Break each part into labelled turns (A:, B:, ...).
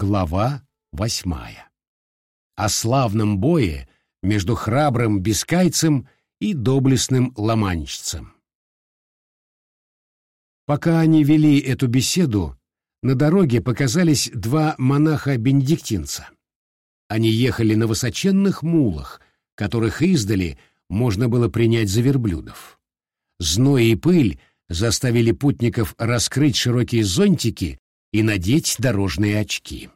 A: Глава восьмая. О славном бое между храбрым бескайцем и доблестным ломанщицем. Пока они вели эту беседу, на дороге показались два монаха-бенедиктинца. Они ехали на высоченных мулах, которых издали можно было принять за верблюдов. Зной и пыль заставили путников раскрыть широкие зонтики и надеть дорожные очки.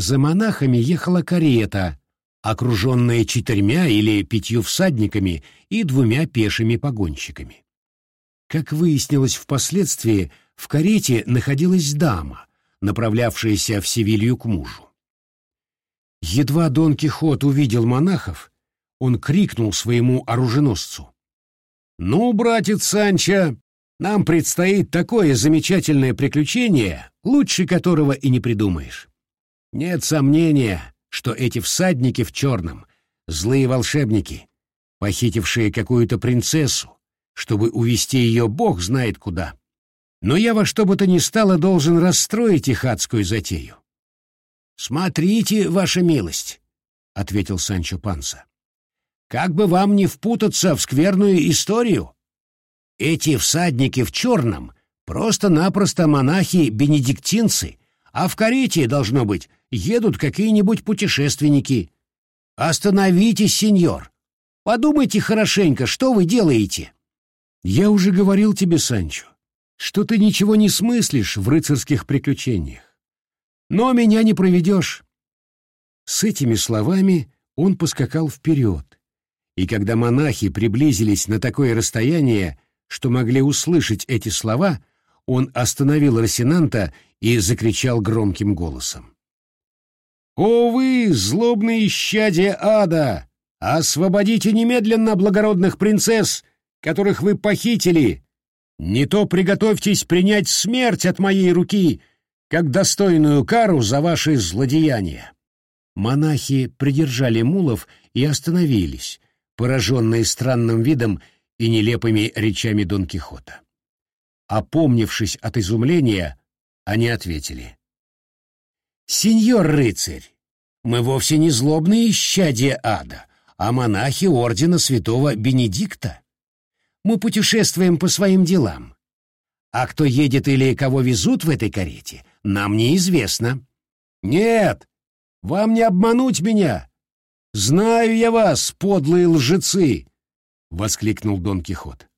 A: За монахами ехала карета, окруженная четырьмя или пятью всадниками и двумя пешими погонщиками. Как выяснилось впоследствии, в карете находилась дама, направлявшаяся в Севилью к мужу. Едва Дон Кихот увидел монахов, он крикнул своему оруженосцу. «Ну, братец Санчо, нам предстоит такое замечательное приключение, лучше которого и не придумаешь. Нет сомнения, что эти всадники в черном — злые волшебники, похитившие какую-то принцессу, чтобы увести ее бог знает куда. Но я во что бы то ни стало должен расстроить их адскую затею. «Смотрите, ваша милость», — ответил Санчо Панса. «Как бы вам не впутаться в скверную историю? Эти всадники в черном просто-напросто монахи-бенедиктинцы, а в карете, должно быть, едут какие-нибудь путешественники. Остановитесь, сеньор. Подумайте хорошенько, что вы делаете. Я уже говорил тебе, Санчо, что ты ничего не смыслишь в рыцарских приключениях. Но меня не проведешь. С этими словами он поскакал вперед, и когда монахи приблизились на такое расстояние, что могли услышать эти слова, он остановил Росинанта и закричал громким голосом. «О вы, злобные исчадия ада! Освободите немедленно благородных принцесс, которых вы похитили! Не то приготовьтесь принять смерть от моей руки, как достойную кару за ваши злодеяния!» Монахи придержали мулов и остановились, пораженные странным видом и нелепыми речами Дон Кихота. Опомнившись от изумления, они ответили. «Сеньор рыцарь, мы вовсе не злобные исчадия ада, а монахи ордена святого Бенедикта. Мы путешествуем по своим делам. А кто едет или кого везут в этой карете, нам неизвестно. Нет, вам не обмануть меня. Знаю я вас, подлые лжецы, — воскликнул Дон Кихот.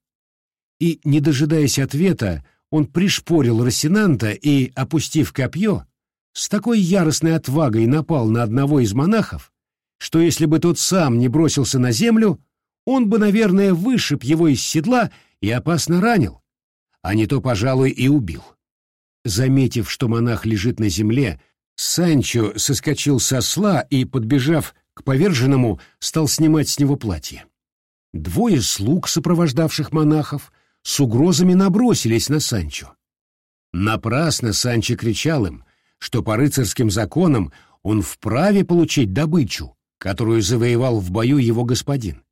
A: И, не дожидаясь ответа, он пришпорил Росинанта и, опустив копье, с такой яростной отвагой напал на одного из монахов, что если бы тот сам не бросился на землю, он бы, наверное, вышиб его из седла и опасно ранил, а не то, пожалуй, и убил. Заметив, что монах лежит на земле, Санчо соскочил со сла и, подбежав к поверженному, стал снимать с него платье. Двое слуг, сопровождавших монахов, с угрозами набросились на Санчо. Напрасно Санчо кричал им, что по рыцарским законам он вправе получить добычу, которую завоевал в бою его господин.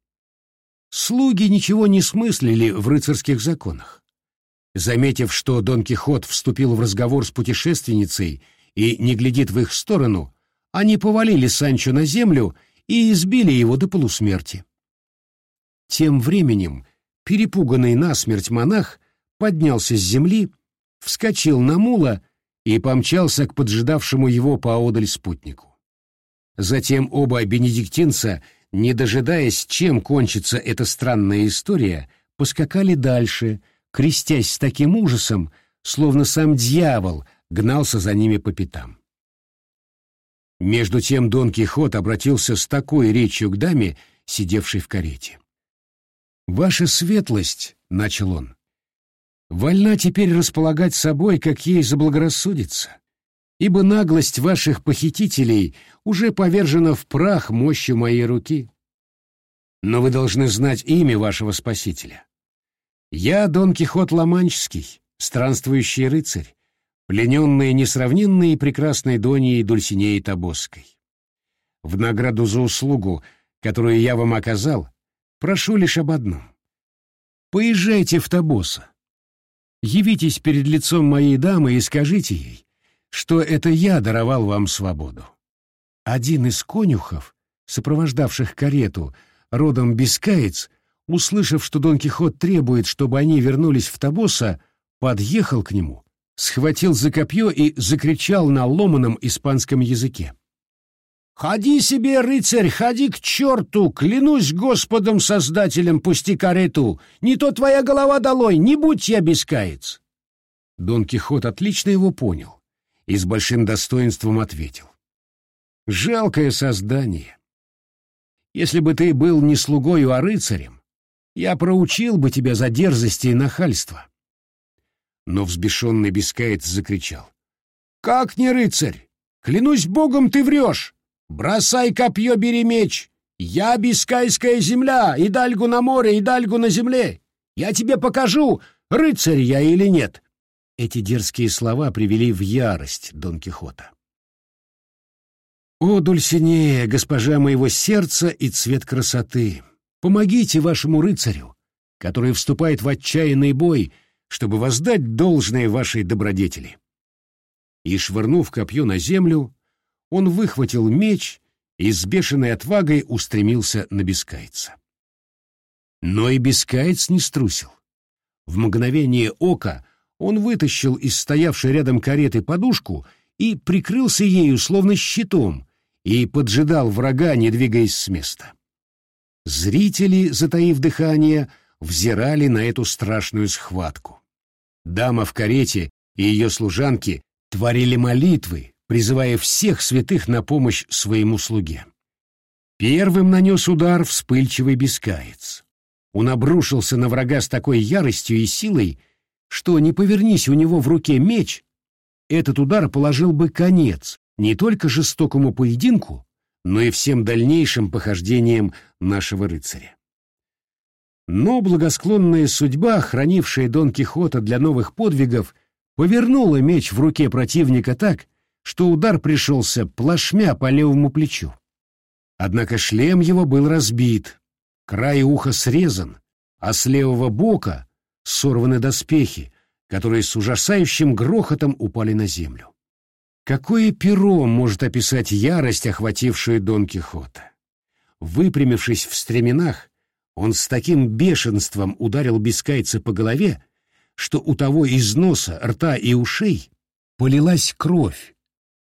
A: Слуги ничего не смыслили в рыцарских законах. Заметив, что Дон Кихот вступил в разговор с путешественницей и не глядит в их сторону, они повалили Санчо на землю и избили его до полусмерти. Тем временем перепуганный насмерть монах поднялся с земли, вскочил на мула и помчался к поджидавшему его поодаль спутнику. Затем оба бенедиктинца, не дожидаясь, чем кончится эта странная история, поскакали дальше, крестясь с таким ужасом, словно сам дьявол гнался за ними по пятам. Между тем Дон Кихот обратился с такой речью к даме, сидевшей в карете. «Ваша светлость», — начал он, — «вольна теперь располагать собой, как ей заблагорассудится, ибо наглость ваших похитителей уже повержена в прах мощью моей руки. Но вы должны знать имя вашего спасителя. Я Дон Кихот Ломанческий, странствующий рыцарь, плененный несравненной и прекрасной Доньей Дульсинеей Тобосской. В награду за услугу, которую я вам оказал, прошу лишь об одном. Поезжайте в Тобоса. Явитесь перед лицом моей дамы и скажите ей, что это я даровал вам свободу. Один из конюхов, сопровождавших карету, родом бискаец, услышав, что Дон Кихот требует, чтобы они вернулись в Табоса, подъехал к нему, схватил за копье и закричал на ломаном испанском языке. «Ходи себе, рыцарь, ходи к черту! Клянусь Господом Создателем, пусти карету! Не то твоя голова долой, не будь я бескаец!» Дон Кихот отлично его понял и с большим достоинством ответил. «Жалкое создание! Если бы ты был не слугою, а рыцарем, я проучил бы тебя за дерзости и нахальство. Но взбешенный бескаец закричал. «Как не рыцарь? Клянусь богом, ты врешь! Бросай копье, бери меч! Я бискайская земля, и дальгу на море, и дальгу на земле! Я тебе покажу, рыцарь я или нет!» Эти дерзкие слова привели в ярость Дон Кихота. «О, Дульсинея, госпожа моего сердца и цвет красоты! Помогите вашему рыцарю, который вступает в отчаянный бой, чтобы воздать должное вашей добродетели. И, швырнув копье на землю, он выхватил меч и с бешеной отвагой устремился на бескайца. Но и бескаец не струсил. В мгновение ока он вытащил из стоявшей рядом кареты подушку и прикрылся ею словно щитом и поджидал врага, не двигаясь с места. Зрители, затаив дыхание, взирали на эту страшную схватку. Дама в карете и ее служанки творили молитвы, призывая всех святых на помощь своему слуге. Первым нанес удар вспыльчивый бескаец. Он обрушился на врага с такой яростью и силой, что, не повернись у него в руке меч, этот удар положил бы конец не только жестокому поединку, но и всем дальнейшим похождениям нашего рыцаря. Но благосклонная судьба, хранившая Дон Кихота для новых подвигов, повернула меч в руке противника так, что удар пришелся плашмя по левому плечу. Однако шлем его был разбит, край уха срезан, а с левого бока сорваны доспехи, которые с ужасающим грохотом упали на землю. Какое перо может описать ярость, охватившую Дон Кихота? Выпрямившись в стременах, он с таким бешенством ударил бескайца по голове, что у того из носа, рта и ушей полилась кровь.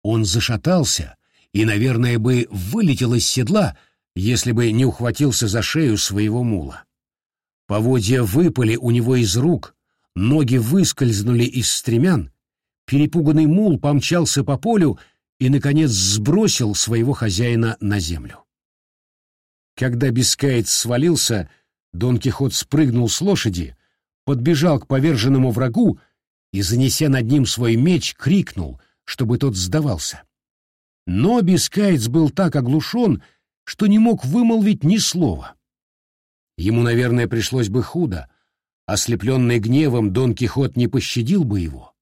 A: Он зашатался и, наверное, бы вылетел из седла, если бы не ухватился за шею своего мула. Поводья выпали у него из рук, ноги выскользнули из стремян, перепуганный мул помчался по полю и, наконец, сбросил своего хозяина на землю. Когда Бискаец свалился, Дон Кихот спрыгнул с лошади, подбежал к поверженному врагу и, занеся над ним свой меч, крикнул, чтобы тот сдавался. Но Бискаец был так оглушен, что не мог вымолвить ни слова. Ему, наверное, пришлось бы худо. Ослепленный гневом, Дон Кихот не пощадил бы его.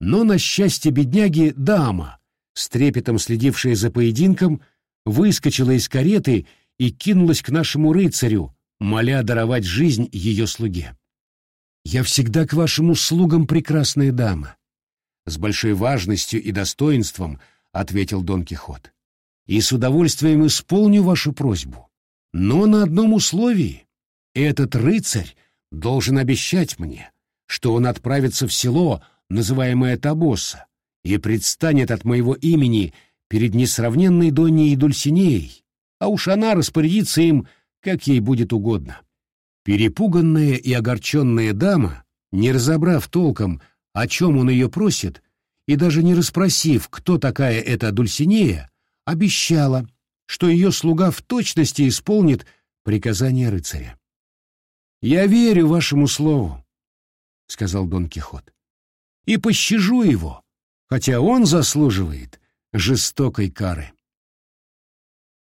A: Но, на счастье бедняги, дама, с трепетом следившая за поединком, выскочила из кареты и кинулась к нашему рыцарю, моля даровать жизнь ее слуге. «Я всегда к вашим услугам, прекрасная дама», — с большой важностью и достоинством ответил Дон Кихот. «И с удовольствием исполню вашу просьбу, но на одном условии. Этот рыцарь должен обещать мне, что он отправится в село, называемое Табоса, и предстанет от моего имени перед несравненной Доней Дульсинеей, а уж она распорядится им, как ей будет угодно. Перепуганная и огорченная дама, не разобрав толком, о чем он ее просит, и даже не расспросив, кто такая эта Дульсинея, обещала, что ее слуга в точности исполнит приказание рыцаря. «Я верю вашему слову», — сказал Дон Кихот, — «и пощажу его, хотя он заслуживает жестокой кары».